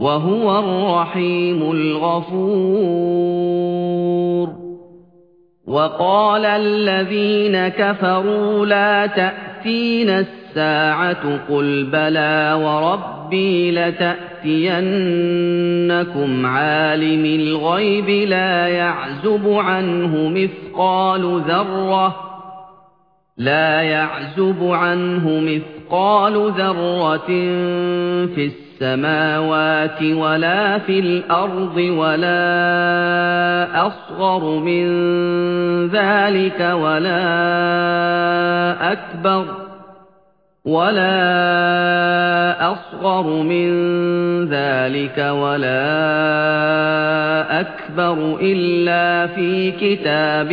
وهو الرحيم الغفور. وقال الذين كفروا لا تأتين الساعة قل بلى وربي لتأتينكم عالم الغيب لا يعزب عنه مثقال ذرة لا يعزب عنه مثقال ذرة في السماوات ولا في الأرض ولا أصغر من ذلك ولا أكبر ولا أصغر من ذلك ولا أكبر إلا في كتاب